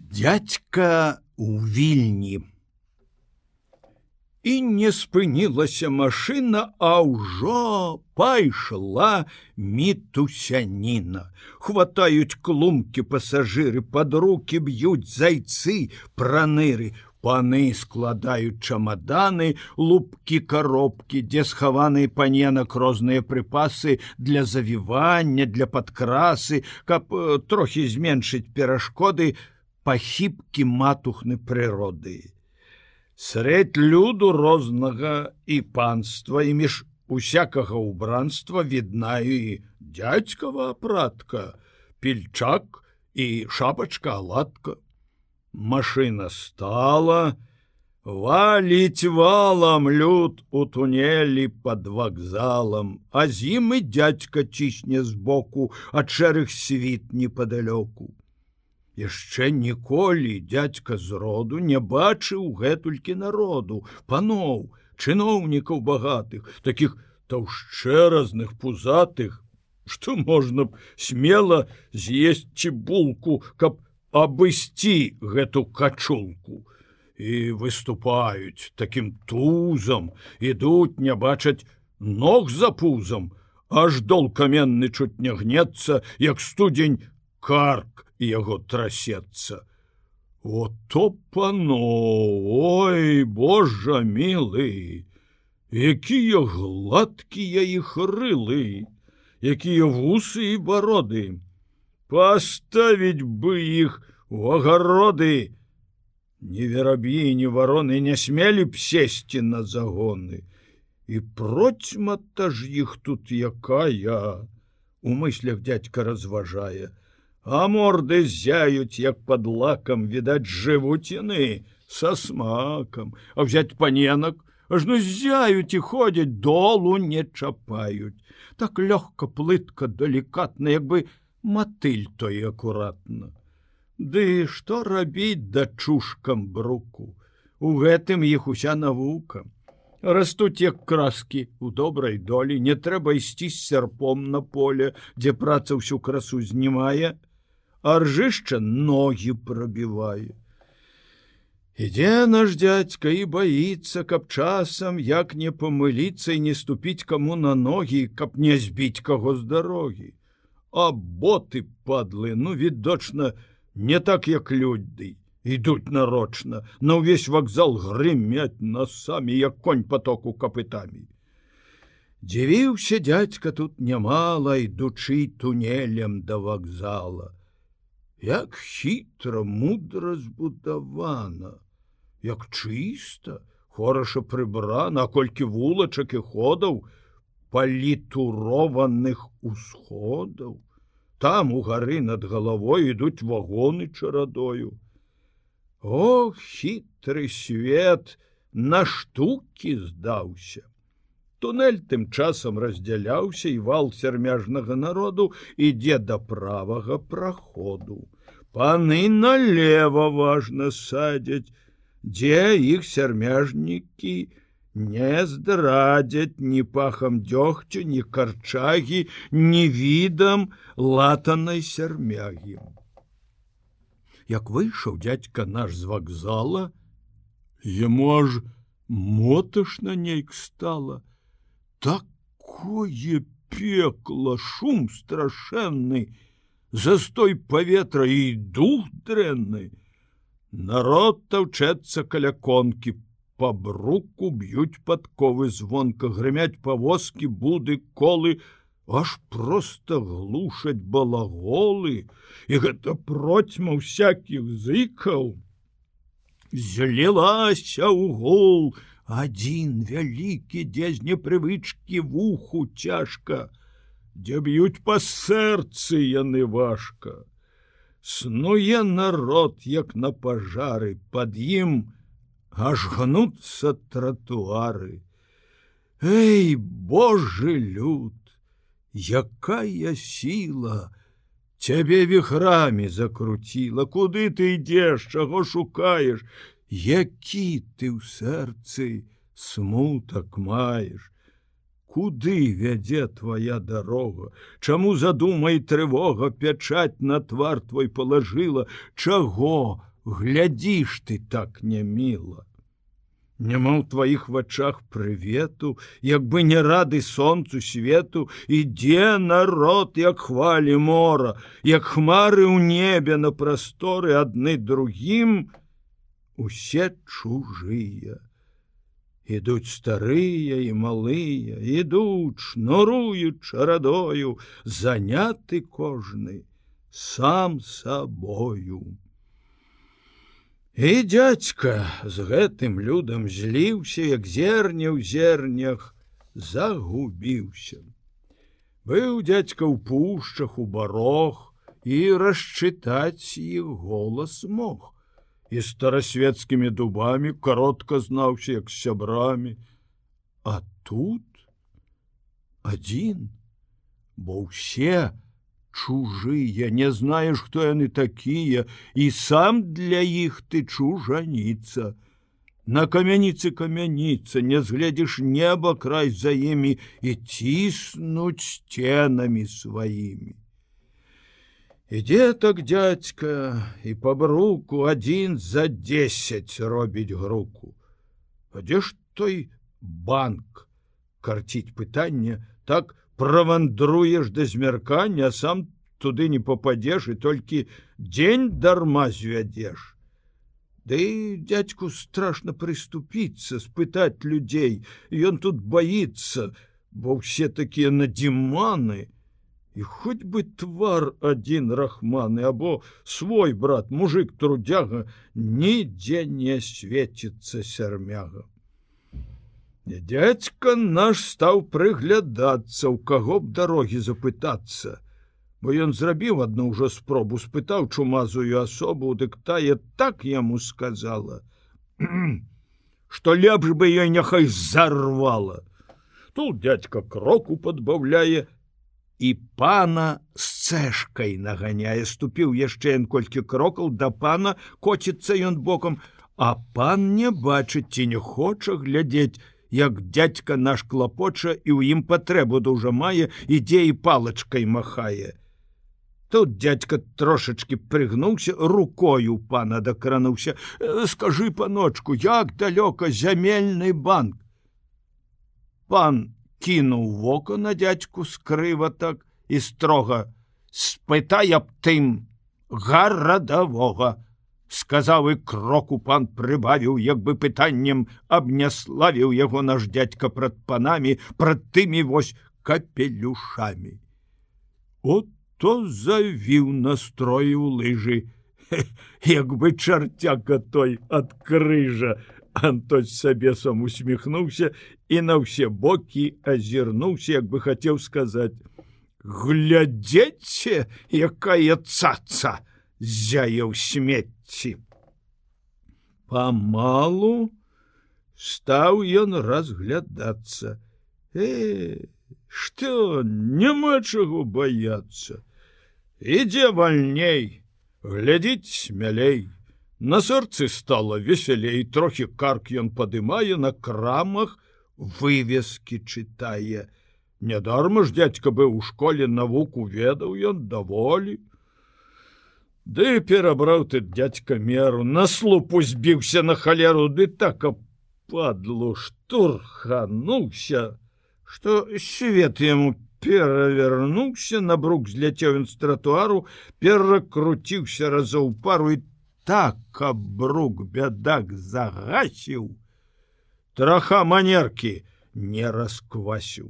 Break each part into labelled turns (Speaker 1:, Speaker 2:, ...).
Speaker 1: Дядька у вільні. І не спынілася машына, а ўжо пайшла мітусяніна. Хватаюць клумкі пасажыры, пад руки б'юць зайцы, праныры, паны складаюць чамаданы, лупкі коробкі, дзе схаваныя паненак розныя прыпасы для завівання, для падкрасы, каб э, трохі зменшыць перашкоды, пахібкі матухны прыроды. Сред люду рознага і панства і між усякага ўбранства віднаю і дядзькава апратка, пільчак і шапачка аладка. Машына стала, валіць валам люд у тунелі под вакзалам, а зімы дядька цісне збоку, а чэрых світ неподалёку яшчэ ніколі дядька з роду не бачыў гэтулькі народу паноў чыноўнікаў багатых таких таўшчэразных пузатых что можна б смела з'есці булку каб абысці гэту качулку. І выступаюць таким тузам ідуць не бачаць ног за пузам аж дол каменны чуть не гнецца як студзень карк яго трасецца. О то пано, ой, Божа мілы, якія гладкія іх рылы, якія вусы і бароды, Паставіць бы іх у агароды, Не верабі, ні вароны не смелі б сесці на загоны. І процьма-та ж іх тут якая, У мыслях дядька разважае, а морды зяюць як под лакам відаць жывуць яны со смакам а взять паненак аж ну зяюць і ходзяць долу не чапаюць так лёгка плытка далікатна як бы матыль той акуратна Ды што рабіць дачушкам бруку у гэтым іх уся навука растуць як краскі у добрай долі не трэба ісці з сярпом на поле дзе праца ўсю красу знімае аржышча ноги пробівае. Ідзе наш дядька і боится, каб часам як не памыліцца і не ступіць каму на ногі, каб не збіць каго з дарогі. А боты падлы, ну відочна, не так як людды, ідуць нарочна, на ўвесь вакзал грымяць насамі, як конь потоку капытамі. Дзівіўся дядька тут нямала, ідучы тунелем да вакзала як хітра мудра збудавана, як чыста, хораша прыбрана, колькі вулачак і ходаў, палітурованых усходаў. Там у гары над галавой ідуць вагоны чарадою. О, хітры свет на штукі здаўся. Тунель тым часам раздзяляўся і вал сярмяжнага народу ідзе да правага праходу. Паны налево важна садзяць, дзе іх сярмяжнікі не здрадзяць ні пахам дзёгцю, ні карчагі, ні відам латанай сярмягі. Як выйшаў дядька наш з вакзала, яму аж моташна нейк стала, такое пекло шум страшэнны застой паветра і дух дрэнны народ таўчэцца каля конкі по бруку б'юць падковы звонка грымяць павозкі буды колы. Аж просто глушаць балаголы і гэта процьма всякихх зыкаў злілася ў гол а один вялікі дзе з непрывычкі вуху цяжка дзе б'юць па сэрцы яны важка снуе народ як на пажары под ім аж гнуцца тротуары. Эй божы люд якая сила цябе вихрамі закруціла куды ты ідзеш чаго шукаеш які ты ў сэрцы смутак маеш? Куды вядзе твоя дарога? Чаму задумай трывога пячаць на твар твой палажыла? Чаго? Глядзіш ты так не міла. Няма ў тваіх вачах прывету, як бы не рады сонцу свету, ідзе народ, як хвалі мора, як хмары ў небе на прасторы адны другім, усе чужыя. Ідуць старыя і малыя, ідуць, шнуруюць чарадою, заняты кожны сам сабою. І дядька з гэтым людам зліўся, як зерне ў зернях загубіўся. Быў дядька ў пушчах у барог і расчытаць іх голас мог. І старасветскімі дубамі каротка знаўся як з сябрамі. А тут адзін, бо ўсе, чужыя, не знаеш, хто яны такія, і сам для іх ты чужаніца. На камяніцы камяніца, не згледзіш неба край за імі і ціснуць сценамі сваімі. Ідзе так дядзька і па бруку адзін за десять робіць груку. А дзе ж той банк карціць пытанне так, правандруеш да змяркання сам туды не попадзеш і толькі дзень дарма звядзеш Да і дядьку страшно прыступіцца спытаць людзей ён тут боится бо все такія надзіманы і хоць бы твар один рахманы або свой брат мужик трудяга нідзе не свеціцца сярмягам Дядька наш стаў прыглядацца, у каго б дарогі запытацца, бо ён зрабіў адну ўжо спробу, спытаў чумазую асобу, дык тая так яму сказала, што лепш бы ёй няхай зарвала. Тут дядька кроку падбаўляе і пана з цэшкай наганяе, ступіў яшчэ ён колькі крокаў да пана, коціцца ён бокам, а пан не бачыць ці не хоча глядзець, як дядька наш клапоча і ў ім патрэбу дужа мае ідзе і палачкай махае. Тут дядька трошачки прыгнуўся рукою пана дакрануўся «Э, скажи паночку як далёка зямельны банк пан кінуў вока на дядьку скрыва так і строга спытай аб тым гарадавога сказаў і кроку пан прыбавіў як бы пытаннем абняславіў яго наш дядька прад панамі прад тымі вось капелюшамі от то завіў настрою лыжы як бы чарцяка той ад крыжа антось сабе сам усміхнуўся і на ўсе бокі азірнуўся як бы хацеў сказаць глядзеце якая цаца зяяў смець смерці. Памалу стаў ён разглядацца. Э, што няма чаго баяцца. Ідзе вальней, глядзіць смялей. На сэрцы стала весялей, трохі карк ён падымае на крамах, вывескі чытае. Нядарма ж дядька быў у школе навуку ведаў ён даволі. Ды перабраў ты дядька меру на слупу збіўся на халеру ды так падлу штурхануўся, што свет яму перавернуўся на брук зляцеў ён з тратуару, перакруціўся разоў пару і так каб брук бядак загасіў. Траха манеркі не расквасіў.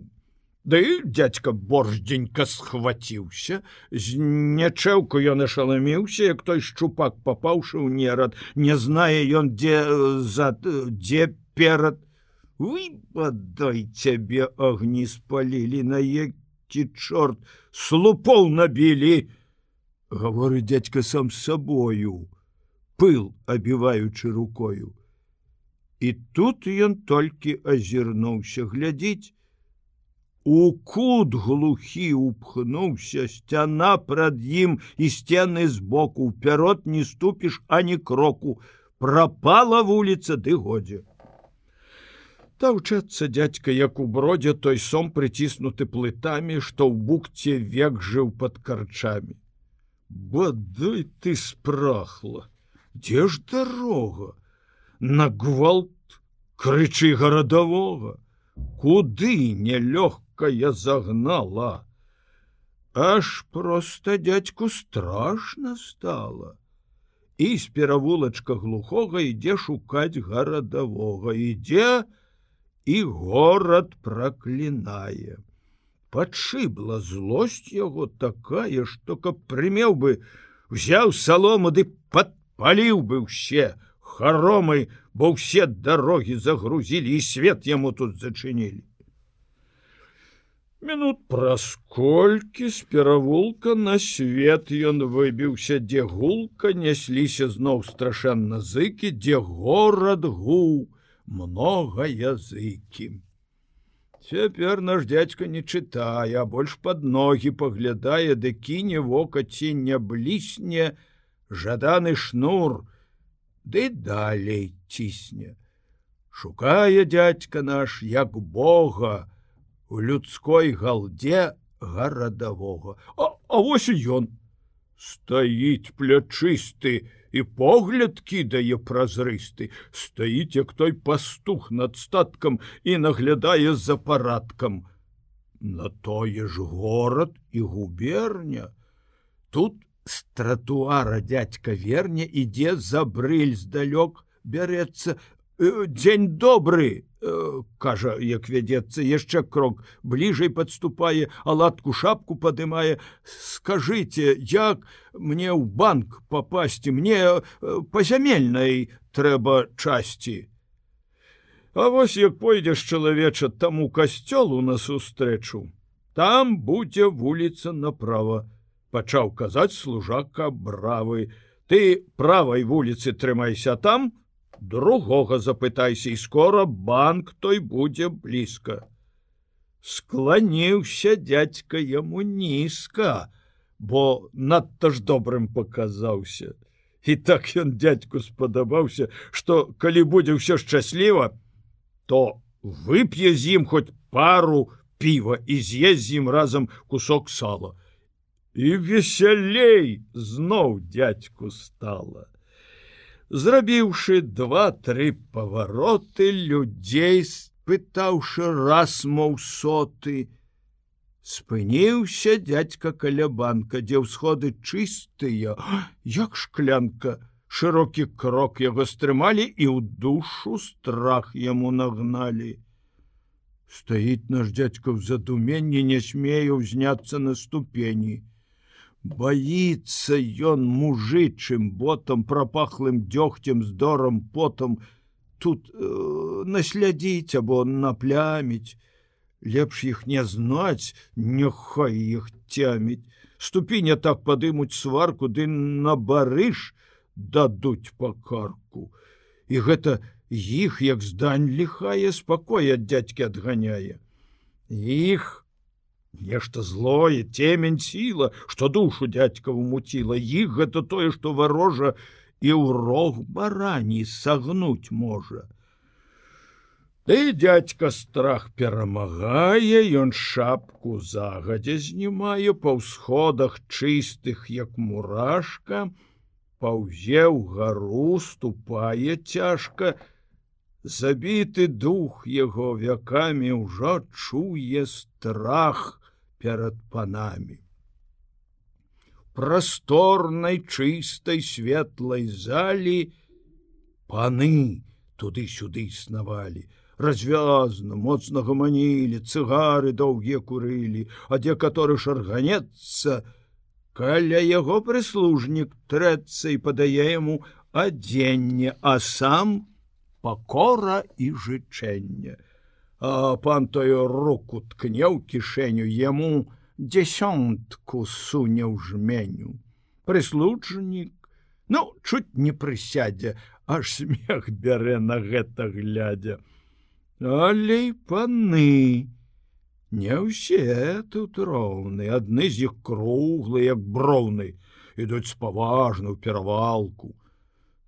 Speaker 1: Да і дядька борждзенька схваціўся, з нячэўку ён ашаламіўся, як той шчупак папаўшы ў нерад, не знае ён дзе за дзе перад. Выпадай цябе агні спалілі, на які чорт слупоў набілі, гаворы дядька сам сабою, пыл абіваючы рукою. І тут ён толькі азірнуўся глядзіць, У кут глухі упхнуўся сцяна прад ім і сцены збоку пярот не ступіш ані кроку. Пропала вуліца ды годзе. Таўчацца дядька як у бродзе той сом прыціснуты плытамі што ў букце век жыў под карчамі. Бадой ты спрахла дзе ж дарога? На гвалт крычы гарадавога. Куды нелёгкая загнала? Аж просто дядьку страшно стало і з перавулачка глухога ідзе шукаць гарадавога. Ідзе і горад праклінае. Падшыбла злосць яго такая што каб прымеў бы взяў салому ды падпаліў бы ўсе харомай бо ўсе дарогі загрузілі і свет яму тут зачынілі Мінут праз колькі з перавулка на свет ён выбіўся, дзе гулка нясліся зноў страшэнна зыкі, дзе горад гу много языкі. Цяпер наш дядька не чытае, а больш пад ногі паглядае, ды кіне вока ці не блісне, жаданы шнур, ды далей цісне. Шукае дядька наш як Бога у людской галде гарадавога. А, а вось ён стаіць плячысты і погляд кідае празрысты, стаіць як той пастух над статкам і наглядае за парадкам. На тое ж горад і губерня. Тут з тратуара дядька верня ідзе за брыль здалёк бярэцца «Э, дзень добры э, кажа як вядзецца яшчэ крок бліжэй падступае аладку шапку падымае. Скажите як мне ў банк попасці мне э, па зямельнай трэба часці А вось як пойдзеш чалавеча таму касцёлу насустрэчу там будзе вуліца направо пачаў казаць служака бравы ты правай вуліцы трымайся там другога запытайся і скоро банк той будзе блізка скланіўся дядька яму нізка бо надта ж добрым показаўся і так ён дядьку спадабаўся что калі будзе ўсё шчасліва то вып'е з ім хоць пару піва і з'есть з ім разам кусок сала і весялей зноў дядьку стала. Зрабіўшы два-тры павароты людзей, спытаўшы раз моў соты, спыніўся дядька каля банка, дзе ўсходы чыстыя, як шклянка, шырокі крок яго стрымалі і ў душу страх яму нагналі. Стаіць наш дядька ў задуменні не смею ўзняцца на ступені боится ён мужычым ботам пропахлым дзёгцем здором потом. Тут э, наслядзіць або напляміць лепш іх не знаць няхай іх цяміць ступіня так падымуць сварку ды на барыш дадуць па карку і гэта іх як здань лихае спакоя дядьки адганяе іх Нешта злое, темень сіла, што душу дядькаву муціла, іх гэта тое, што варожа і ў рог барані сагнуць можа. Ды дядька страх перамагае, ён шапку загадзя знімае па ўсходах чыстых, як мурашка, паўзе ў гару ступае цяжка, Забіты дух яго вякамі ўжо чуе страх, перад панамі. Прасторнай чыстай светлай залі паны туды-сюды існавалі, развязна, моцна гаманілі, цыгары доўгія курылі, а дзе каторы шарганецца, каля яго прыслужнік трэцца і падае яму адзенне, а сам пакора і жычэння а пан тою руку ткне ў кішэню яму дзесятку суне ў жменю. Прыслужнік ну чуть не прысядзе аж смех бярэ на гэта глядзя. Але паны не ўсе тут роўны адны з іх круглы як броўны ідуць спаважна ў перавалку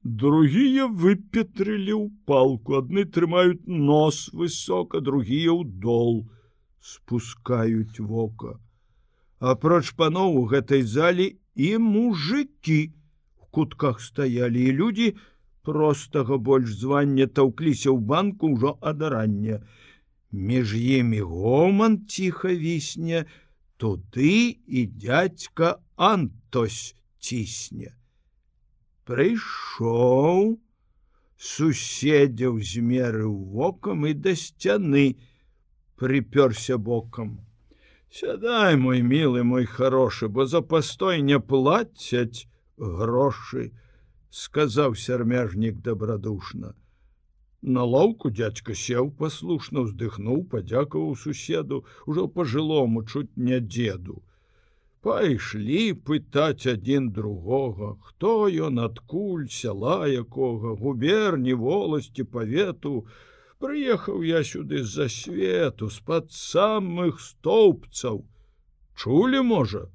Speaker 1: другія выпетрылі ў палку адны трымаюць нос высока другія ў дол спускаюць вока апроч паноў у гэтай залі і мужики кутках стаялі і людзі простага больш звання таўкліся ў банку ўжо адарання. Між імі гоман ціха вісне, туды і дядька Антось цісне. Прыйшоў, суседзяў змеры вокам і да сцяны прыпёрся бокам. Сядай мой милы мой хорошы, бо за пастой не плацяць грошы, сказаў сярмяжнік добрадушна. На лаўку дядька сеў паслушна уздыхнуў, падзякаваў суседу, ужо по-жылому чуць не дзеду. Пайшлі пытаць адзін другога, хто ён адкуль сяла якога губерні воласці павету, Прыехаў я сюды з-за свету з-пад самых стоўпцаў. Чулі можа,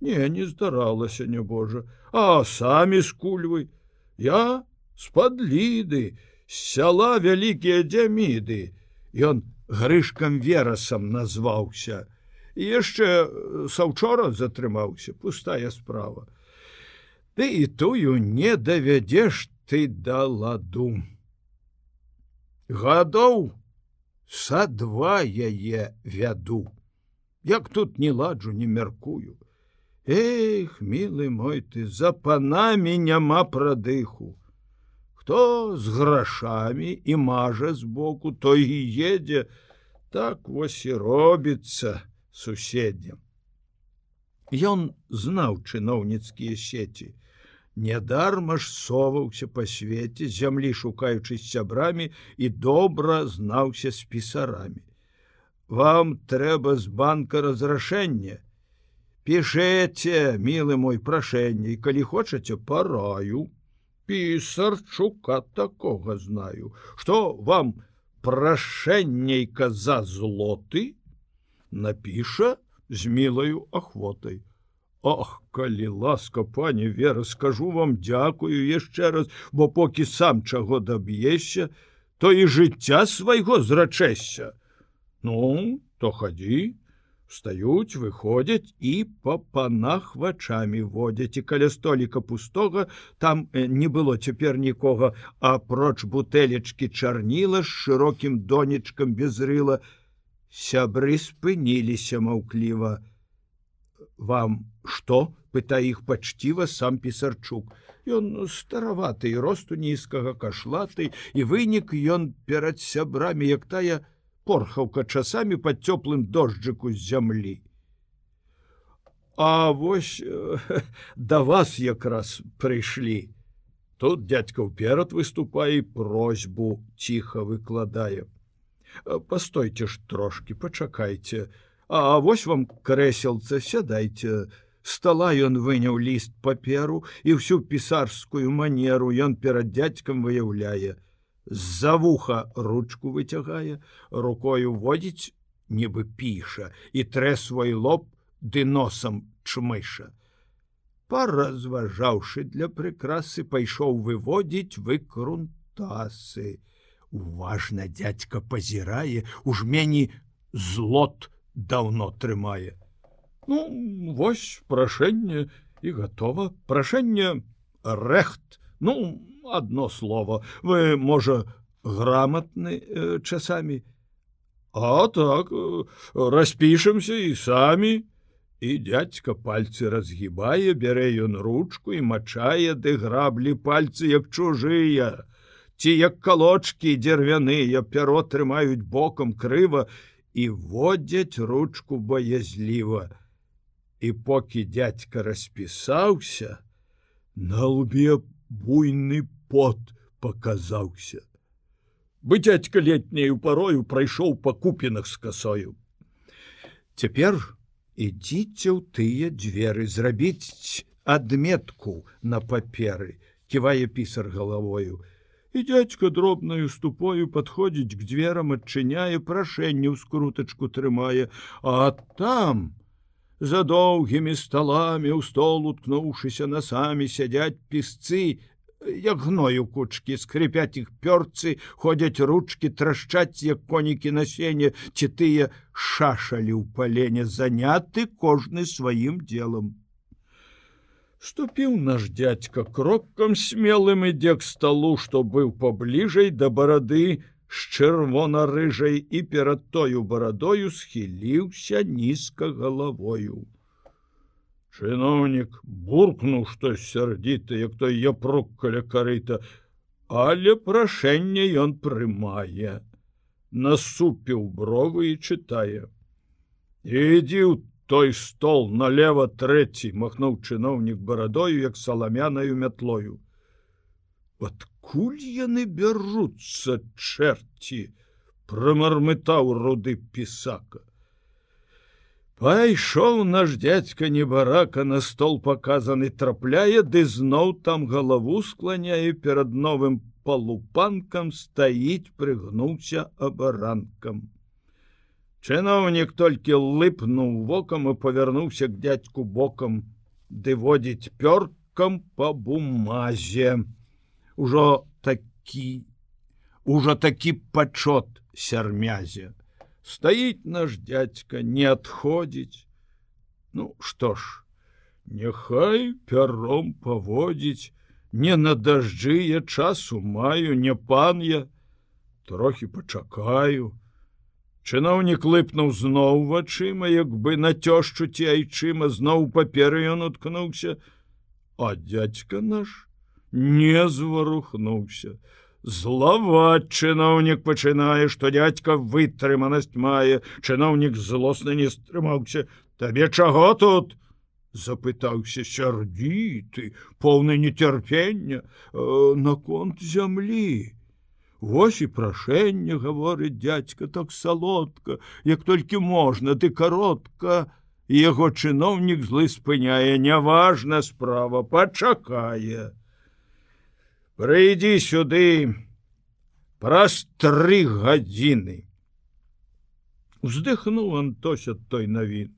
Speaker 1: Не, не здаралася нябожа, а самі скульвы. Я з-пад ліды, з сяла вялікія дзяміды. Ён грышкам верасам назваўся. І яшчэ саўчора затрымаўся, пустая справа. Ты і тую не давядзеш ты да ладу. Гадоў са два яе вяду. Як тут не ладжу не мяркую. Эх милы мой ты за панамі няма прадыху. Хто з грашамі і мажа збоку той і едзе. Так вось і робіцца суседням Ён знаў чыноўніцкія сеці Нядарма ж соваўся па свеце, зямлі шукаючы сябрамі і добра знаўся з пісарамі. Вам трэба з банка разрашэння. Пішэце, мілы мой прашэнне, калі хочаце параю. Пісар чука такога знаю, што вам прашэннейка за злоты напіша з мілаю ахвотай. Ах, калі ласка, пане вера, скажу вам дзякую яшчэ раз, бо покі сам чаго даб'ешся, то і жыцця свайго зрачэся. Ну, то хадзі, стаюць, выходзяць і па панах вачамі водзяць і каля століка пустога там не было цяпер нікога, апроч бутэлечкі чарніла з шырокім донечкам без рыла, сябры спыніліся маўкліва. Вам что пыта іх пачціва сам пісарчук. Ён стараваты росту нізкага кашлаты і вынік ён перад сябрамі як тая порхаўка часамі под цёплым дожджыку з зямлі А вось да вас якраз прыйшлі. Тут дядька ўперад выступае просьбу ціха выкладае постойце ж трошки пачакайце а А вось вам крэселца сядайце. Стала ён выняў ліст паперу і ўсю пісарскую манеру ён перад дядзькам выяўляе. З-за вуха ручку выцягае, рукою водзіць, нібы піша і трэ свой лоб ды носам чмыша. Паразважаўшы для прыкрасы, пайшоў выводзіць выкрунтасы. Уважна дядька пазірае, у жмені злот, давно трымае. Ну вось прашэнне і готова прашэнне рэхт ну одно слово. Вы можа грамотны э, часамі? А так э, распішемся і самі і дядька пальцы разгибае бярэ ён ручку і мачае ды граблі пальцы як чужыя ці як калочки дзервяныя пяро трымаюць бокам крыва і водзяць ручку боязліва. І покі дядька распісаўся, на лбе буйны пот показаўся. Бы дядька летняю парою прайшоў па купінах з касою. Цяпер ідзіце ў тыя дзверы зрабіць адметку на паперы, ківае пісар галавою, і дядька дробнаю ступою подходзіць к дверам адчыняе прашэнне ў скрутачку трымае а там за доўгімі сталамі ў стол уткнуўшыся насамі сядзяць пісцы як гною кучки скрипяць іх пёрцы ходзяць ручки трашчаць як конікі на сене ці тыя шашалі ў палене заняты кожны сваім делам Ступіў наш дядька крокам смелым ідзе к сталу, што быў пабліжай да барады з чырвона-рыжай і перад тою барадою схіліўся нізка галавою. Чыноўнік буркнуў штось сярдзіты, як той япрук каля карыта, але прашэнне ён прымае. Насупіў бровы і чытае. Ідзі ў той стол налево трэці махнуў чыноўнік барадою як саламянаю мятлою адкуль яны бяруцца чэрці прамармытаў руды пісака. Пайшоў наш дядзька небарака на стол показаны трапляе ды зноў там галаву скланяе перад новым палупанкам стаіць прыгнуўся абаранкам Чыноўнік толькі лыпнуў вокам і павярнуўся к дядьку бокам, ды водзіць пёркам па бумазе. Ужо такі ужо такі пачот сярмязе. Стаіць наш дядька не адходзіць. Ну што ж, Няхай пяром паводзіць, не на дажджы я часу маю, не пан я, трохі пачакаю, Чыноўнік лыпнуў зноў вачыма, як бы на цёшчу ці айчыма зноў паперы ён уткнуўся, А дядзька наш не зварухнуўся. Злаваць чыноўнік пачынае, што дядька вытрыманасць мае, чыноўнік злосна не стрымаўся. Табе чаго тут? запытаўся сярдзіты, поўны нецярпення э, наконт зямлі. Вось і прашэнне гаворыць дядька так салодка, як толькі можна ты каротка, яго чыноўнік злы спыняе, няважна справа пачакае. Прыйдзі сюды праз тры гадзіны. Уздыхнуў Антося той навін.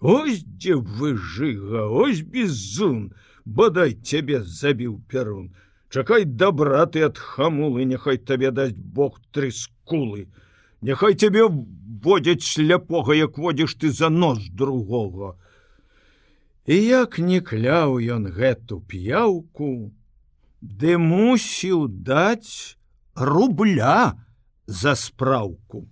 Speaker 1: Ось дзе выжыга, ось беззун, бадай цябе забіў перун. Чакай добра ты ад хамулы, няхай табе даць Бог тры скулы. Няхай цябе водзяць сляпога, як водзіш ты за нос другога. І як не кляў ён гэту п'яўку, ды мусіў даць рубля за спраўку.